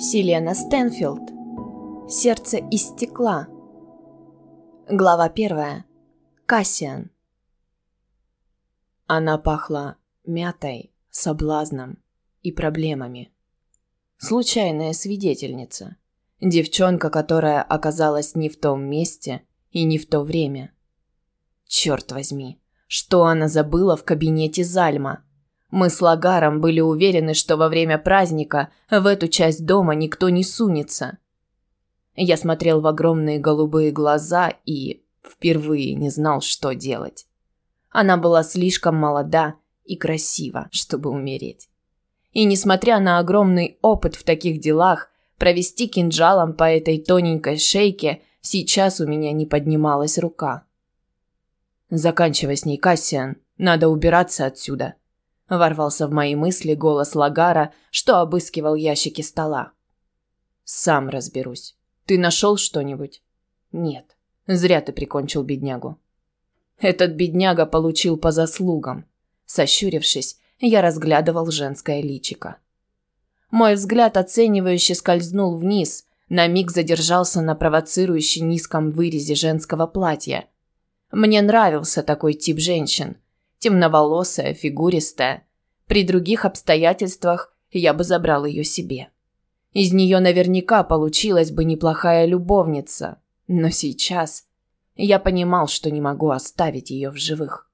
Селена Стэнфилд. Сердце из стекла. Глава первая. Кассиан. Она пахла мятой, соблазном и проблемами. Случайная свидетельница. Девчонка, которая оказалась не в том месте и не в то время. Черт возьми, что она забыла в кабинете Зальма – мы с Лагаром были уверены, что во время праздника в эту часть дома никто не сунется. Я смотрел в огромные голубые глаза и впервые не знал, что делать. Она была слишком молода и красива, чтобы умереть. И несмотря на огромный опыт в таких делах, провести кинжалом по этой тоненькой шейке сейчас у меня не поднималась рука. Заканчивай с ней, Кассиан. Надо убираться отсюда. Ворвался в мои мысли голос Лагара, что обыскивал ящики стола. «Сам разберусь. Ты нашел что-нибудь?» «Нет. Зря ты прикончил беднягу». «Этот бедняга получил по заслугам». Сощурившись, я разглядывал женское личико. Мой взгляд оценивающе скользнул вниз, на миг задержался на провоцирующе низком вырезе женского платья. Мне нравился такой тип женщин – темноволосая, фигуристая. При других обстоятельствах я бы забрал ее себе. Из нее наверняка получилась бы неплохая любовница, но сейчас я понимал, что не могу оставить ее в живых.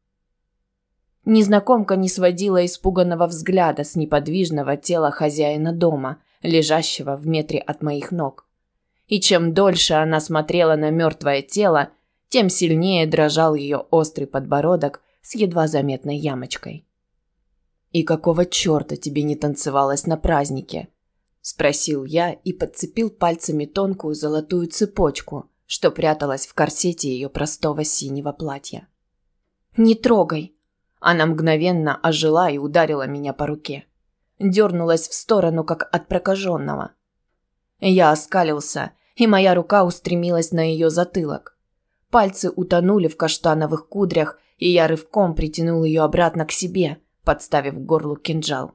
Незнакомка не сводила испуганного взгляда с неподвижного тела хозяина дома, лежащего в метре от моих ног. И чем дольше она смотрела на мертвое тело, тем сильнее дрожал ее острый подбородок с едва заметной ямочкой. «И какого черта тебе не танцевалось на празднике?» – спросил я и подцепил пальцами тонкую золотую цепочку, что пряталась в корсете ее простого синего платья. «Не трогай!» Она мгновенно ожила и ударила меня по руке. Дернулась в сторону, как от прокаженного. Я оскалился, и моя рука устремилась на ее затылок. Пальцы утонули в каштановых кудрях, и я рывком притянул ее обратно к себе, подставив горлу кинжал.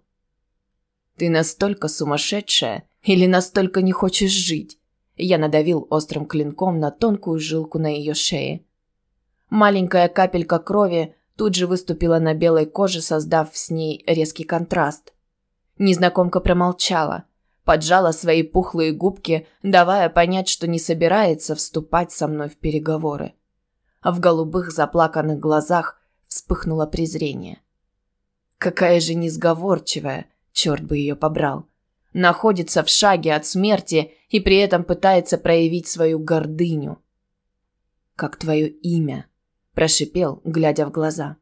«Ты настолько сумасшедшая или настолько не хочешь жить?» Я надавил острым клинком на тонкую жилку на ее шее. Маленькая капелька крови тут же выступила на белой коже, создав с ней резкий контраст. Незнакомка промолчала, поджала свои пухлые губки, давая понять, что не собирается вступать со мной в переговоры а в голубых заплаканных глазах вспыхнуло презрение. Какая же несговорчивая, черт бы ее побрал. Находится в шаге от смерти и при этом пытается проявить свою гордыню. «Как твое имя?» – прошипел, глядя в глаза.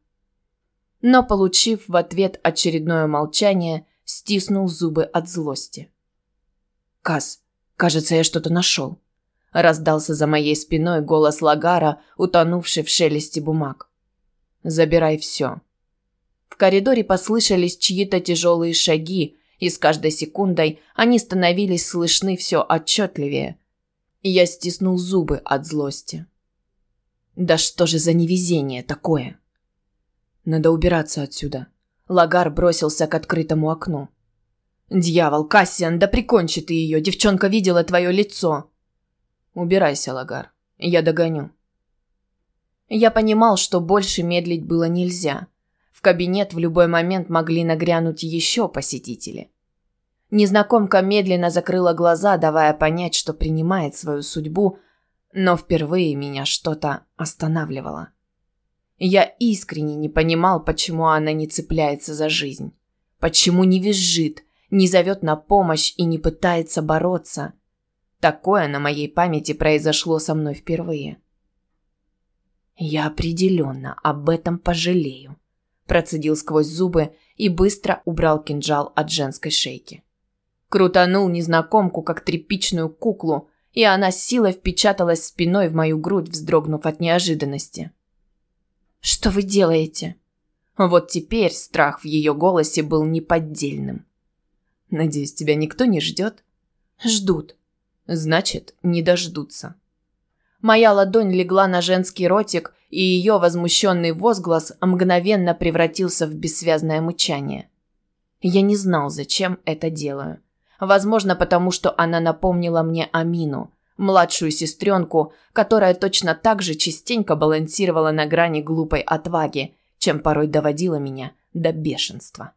Но, получив в ответ очередное молчание, стиснул зубы от злости. «Каз, кажется, я что-то нашел», Раздался за моей спиной голос Лагара, утонувший в шелесте бумаг. «Забирай все». В коридоре послышались чьи-то тяжелые шаги, и с каждой секундой они становились слышны все отчетливее. Я стиснул зубы от злости. «Да что же за невезение такое?» «Надо убираться отсюда». Лагар бросился к открытому окну. «Дьявол, Кассиан, да прикончи ты ее! Девчонка видела твое лицо!» Убирайся, Лагар. Я догоню. Я понимал, что больше медлить было нельзя. В кабинет в любой момент могли нагрянуть еще посетители. Незнакомка медленно закрыла глаза, давая понять, что принимает свою судьбу, но впервые меня что-то останавливало. Я искренне не понимал, почему она не цепляется за жизнь. Почему не визжит, не зовет на помощь и не пытается бороться. Такое на моей памяти произошло со мной впервые. Я определенно об этом пожалею. Процедил сквозь зубы и быстро убрал кинжал от женской шейки. Крутанул незнакомку, как тряпичную куклу, и она с силой впечаталась спиной в мою грудь, вздрогнув от неожиданности. «Что вы делаете?» Вот теперь страх в ее голосе был неподдельным. «Надеюсь, тебя никто не ждет?» «Ждут. Значит, не дождутся. Моя ладонь легла на женский ротик, и ее возмущенный возглас мгновенно превратился в бессвязное мычание. Я не знал, зачем это делаю. Возможно, потому что она напомнила мне Амину, младшую сестренку, которая точно так же частенько балансировала на грани глупой отваги, чем порой доводила меня до бешенства.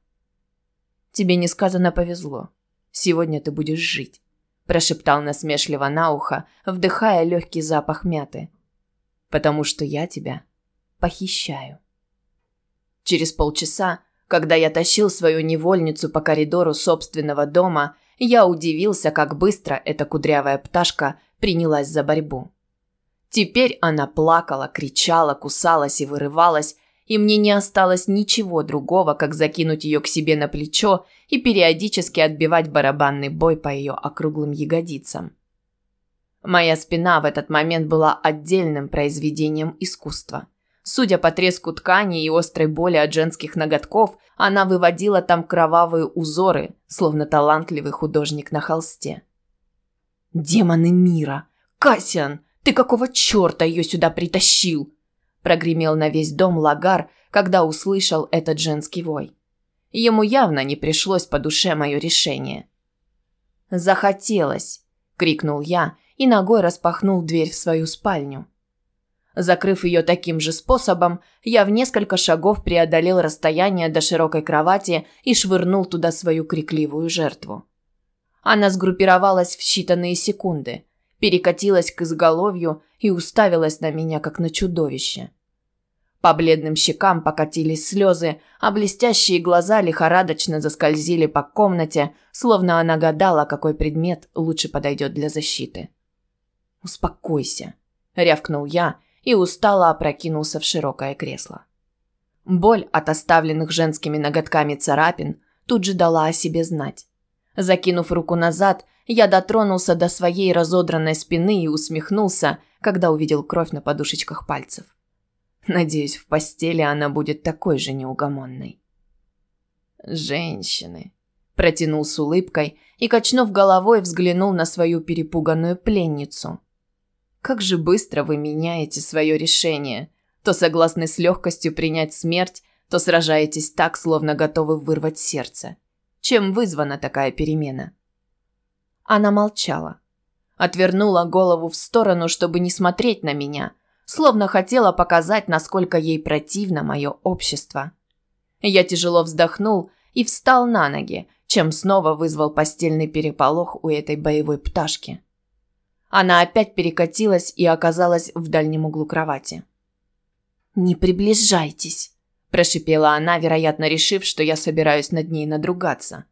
«Тебе несказанно повезло. Сегодня ты будешь жить», – прошептал насмешливо на ухо, вдыхая легкий запах мяты. «Потому что я тебя похищаю». Через полчаса, когда я тащил свою невольницу по коридору собственного дома, я удивился, как быстро эта кудрявая пташка принялась за борьбу. Теперь она плакала, кричала, кусалась и вырывалась, и мне не осталось ничего другого, как закинуть ее к себе на плечо и периодически отбивать барабанный бой по ее округлым ягодицам. Моя спина в этот момент была отдельным произведением искусства. Судя по треску ткани и острой боли от женских ноготков, она выводила там кровавые узоры, словно талантливый художник на холсте. «Демоны мира! Кассиан, ты какого черта ее сюда притащил?» Прогремел на весь дом Лагар, когда услышал этот женский вой. Ему явно не пришлось по душе мое решение. «Захотелось!» – крикнул я и ногой распахнул дверь в свою спальню. Закрыв ее таким же способом, я в несколько шагов преодолел расстояние до широкой кровати и швырнул туда свою крикливую жертву. Она сгруппировалась в считанные секунды, перекатилась к изголовью и уставилась на меня, как на чудовище. По бледным щекам покатились слезы, а блестящие глаза лихорадочно заскользили по комнате, словно она гадала, какой предмет лучше подойдет для защиты. «Успокойся», – рявкнул я – и устало опрокинулся в широкое кресло. Боль от оставленных женскими ноготками царапин тут же дала о себе знать. Закинув руку назад, я дотронулся до своей разодранной спины и усмехнулся, когда увидел кровь на подушечках пальцев. Надеюсь, в постели она будет такой же неугомонной. «Женщины», – протянул с улыбкой и, качнув головой, взглянул на свою перепуганную пленницу – как же быстро вы меняете свое решение. То согласны с легкостью принять смерть, то сражаетесь так, словно готовы вырвать сердце. Чем вызвана такая перемена? Она молчала. Отвернула голову в сторону, чтобы не смотреть на меня, словно хотела показать, насколько ей противно мое общество. Я тяжело вздохнул и встал на ноги, чем снова вызвал постельный переполох у этой боевой пташки. Она опять перекатилась и оказалась в дальнем углу кровати. «Не приближайтесь», – прошипела она, вероятно, решив, что я собираюсь над ней надругаться.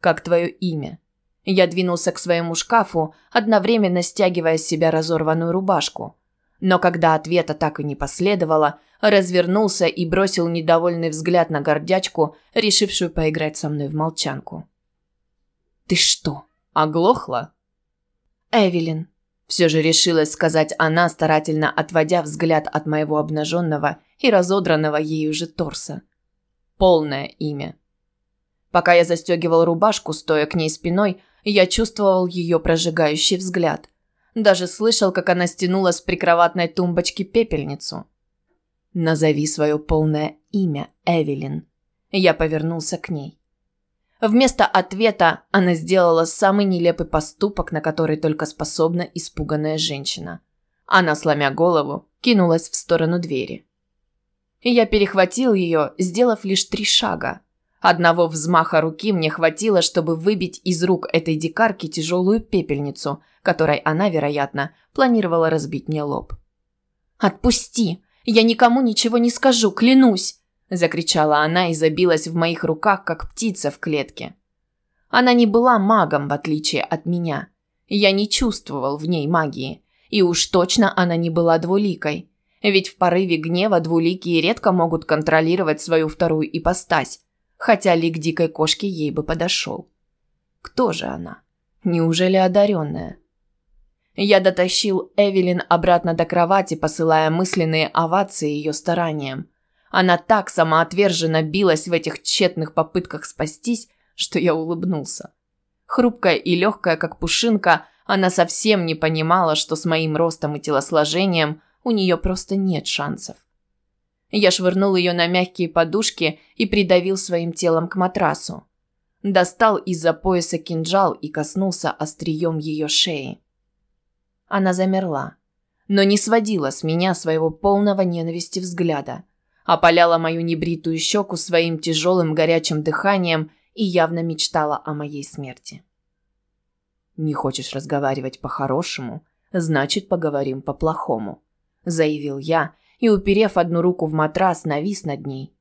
«Как твое имя?» Я двинулся к своему шкафу, одновременно стягивая с себя разорванную рубашку. Но когда ответа так и не последовало, развернулся и бросил недовольный взгляд на гордячку, решившую поиграть со мной в молчанку. «Ты что, оглохла?» Эвелин. Все же решилась сказать она, старательно отводя взгляд от моего обнаженного и разодранного ею же торса. Полное имя. Пока я застегивал рубашку, стоя к ней спиной, я чувствовал ее прожигающий взгляд. Даже слышал, как она стянула с прикроватной тумбочки пепельницу. «Назови свое полное имя, Эвелин». Я повернулся к ней. Вместо ответа она сделала самый нелепый поступок, на который только способна испуганная женщина. Она, сломя голову, кинулась в сторону двери. Я перехватил ее, сделав лишь три шага. Одного взмаха руки мне хватило, чтобы выбить из рук этой дикарки тяжелую пепельницу, которой она, вероятно, планировала разбить мне лоб. «Отпусти! Я никому ничего не скажу, клянусь!» Закричала она и забилась в моих руках, как птица в клетке. Она не была магом, в отличие от меня. Я не чувствовал в ней магии, и уж точно она не была двуликой. Ведь в порыве гнева двуликие редко могут контролировать свою вторую ипостась, хотя лик дикой кошки ей бы подошел. Кто же она? Неужели одаренная? Я дотащил Эвелин обратно до кровати, посылая мысленные овации ее стараниям. Она так самоотверженно билась в этих тщетных попытках спастись, что я улыбнулся. Хрупкая и легкая, как пушинка, она совсем не понимала, что с моим ростом и телосложением у нее просто нет шансов. Я швырнул ее на мягкие подушки и придавил своим телом к матрасу. достал из-за пояса кинжал и коснулся острием ее шеи. Она замерла, но не сводила с меня своего полного ненависти взгляда, опаляла мою небритую щеку своим тяжелым горячим дыханием и явно мечтала о моей смерти. «Не хочешь разговаривать по-хорошему, значит, поговорим по-плохому», заявил я и, уперев одну руку в матрас, навис над ней.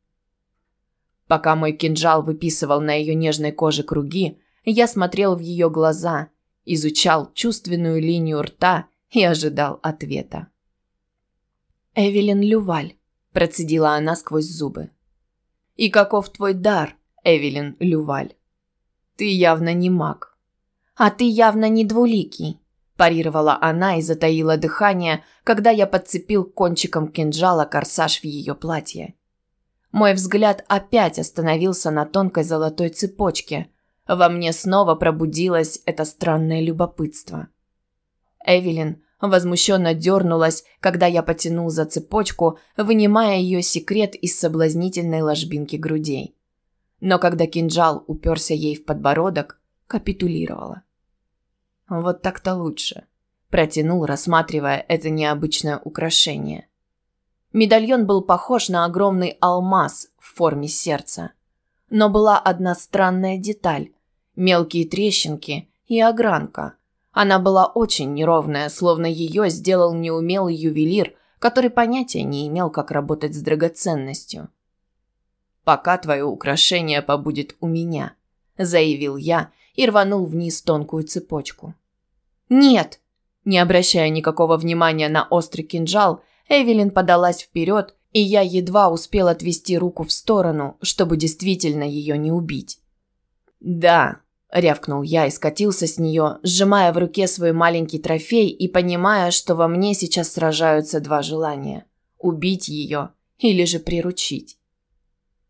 Пока мой кинжал выписывал на ее нежной коже круги, я смотрел в ее глаза, изучал чувственную линию рта и ожидал ответа. «Эвелин Люваль», – процедила она сквозь зубы. «И каков твой дар, Эвелин Люваль? Ты явно не маг». «А ты явно не двуликий», – парировала она и затаила дыхание, когда я подцепил кончиком кинжала корсаж в ее платье. Мой взгляд опять остановился на тонкой золотой цепочке. Во мне снова пробудилось это странное любопытство. Эвелин возмущенно дернулась, когда я потянул за цепочку, вынимая ее секрет из соблазнительной ложбинки грудей. Но когда кинжал уперся ей в подбородок, капитулировала. «Вот так-то лучше», – протянул, рассматривая это необычное украшение. Медальон был похож на огромный алмаз в форме сердца. Но была одна странная деталь – мелкие трещинки и огранка – она была очень неровная, словно ее сделал неумелый ювелир, который понятия не имел, как работать с драгоценностью. «Пока твое украшение побудет у меня», – заявил я и рванул вниз тонкую цепочку. «Нет!» Не обращая никакого внимания на острый кинжал, Эвелин подалась вперед, и я едва успел отвести руку в сторону, чтобы действительно ее не убить. «Да, рявкнул я и скатился с нее, сжимая в руке свой маленький трофей и понимая, что во мне сейчас сражаются два желания – убить ее или же приручить.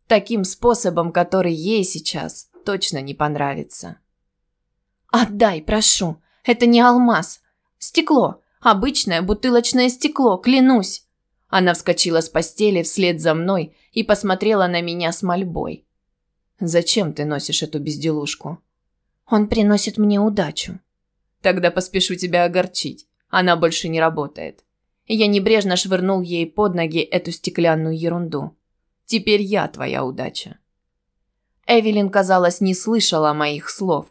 Таким способом, который ей сейчас точно не понравится. «Отдай, прошу, это не алмаз. Стекло, обычное бутылочное стекло, клянусь!» Она вскочила с постели вслед за мной и посмотрела на меня с мольбой. «Зачем ты носишь эту безделушку?» Он приносит мне удачу. Тогда поспешу тебя огорчить. Она больше не работает. Я небрежно швырнул ей под ноги эту стеклянную ерунду. Теперь я твоя удача. Эвелин, казалось, не слышала моих слов.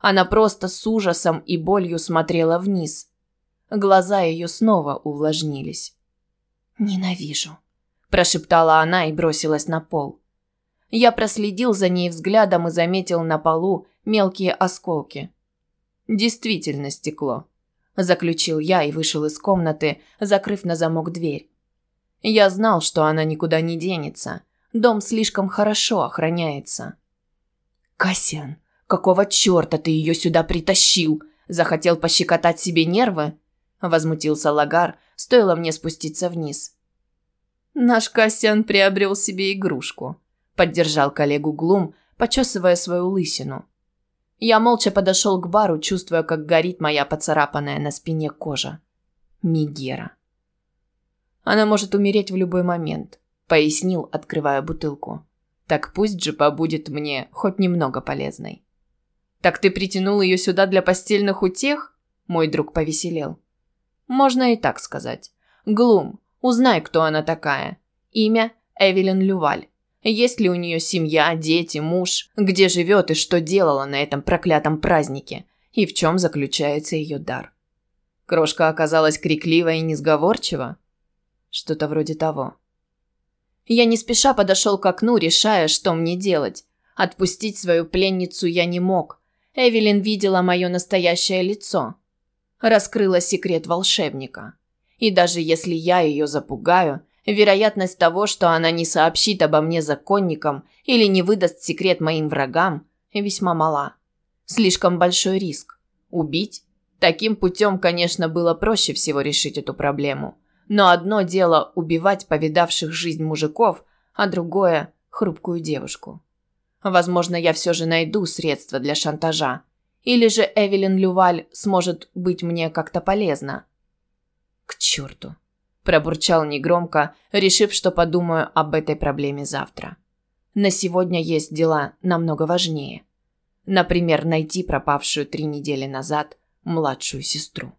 Она просто с ужасом и болью смотрела вниз. Глаза ее снова увлажнились. «Ненавижу», – прошептала она и бросилась на пол. Я проследил за ней взглядом и заметил на полу мелкие осколки. Действительно стекло, заключил я и вышел из комнаты, закрыв на замок дверь. Я знал, что она никуда не денется. Дом слишком хорошо охраняется. Касян, какого чёрта ты ее сюда притащил? Захотел пощекотать себе нервы? Возмутился Лагар, стоило мне спуститься вниз. Наш Касян приобрел себе игрушку. Поддержал коллегу Глум, почесывая свою лысину. Я молча подошел к бару, чувствуя, как горит моя поцарапанная на спине кожа. Мигера. Она может умереть в любой момент, пояснил, открывая бутылку. Так пусть же побудет мне хоть немного полезной. Так ты притянул ее сюда для постельных утех? Мой друг повеселел. Можно и так сказать. Глум, узнай, кто она такая. Имя Эвелин Люваль. Есть ли у нее семья, дети, муж? Где живет и что делала на этом проклятом празднике? И в чем заключается ее дар? Крошка оказалась криклива и несговорчива? Что-то вроде того. Я не спеша подошел к окну, решая, что мне делать. Отпустить свою пленницу я не мог. Эвелин видела мое настоящее лицо. Раскрыла секрет волшебника. И даже если я ее запугаю, Вероятность того, что она не сообщит обо мне законникам или не выдаст секрет моим врагам, весьма мала. Слишком большой риск. Убить? Таким путем, конечно, было проще всего решить эту проблему. Но одно дело убивать повидавших жизнь мужиков, а другое – хрупкую девушку. Возможно, я все же найду средства для шантажа. Или же Эвелин Люваль сможет быть мне как-то полезна. К черту пробурчал негромко, решив, что подумаю об этой проблеме завтра. На сегодня есть дела намного важнее. Например, найти пропавшую три недели назад младшую сестру.